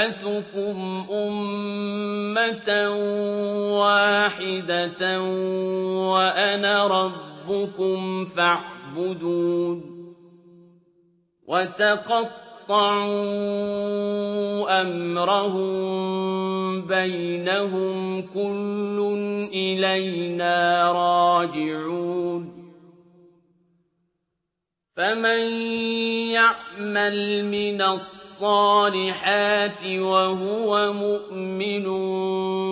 أُمَّتُكُمْ أُمَّةً وَاحِدَةً وَأَنَا رَبُّكُمْ فَاعْبُدُونِ وَتَقَطَّعُوا أَمْرَهُم بَيْنَهُمْ ۖ كُلٌّ إِلَيْنَا رَاجِعُونَ فَمَن يَعْمَلْ مِنَ الصَّالِحَاتِ وَهُوَ مُؤْمِنٌ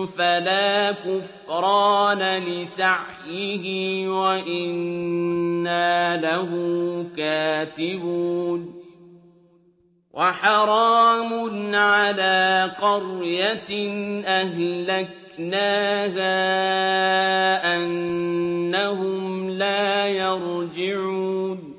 فَلَا كُفْرَانَ لِسَعْيِهِ وَإِنَّا لَهُ كَاتِبُونَ وَحَرَامٌ عَلَىٰ قَرْيَةٍ أَهْلَكْنَاهَا أَنَّهُمْ لَا يَرْجِعُونَ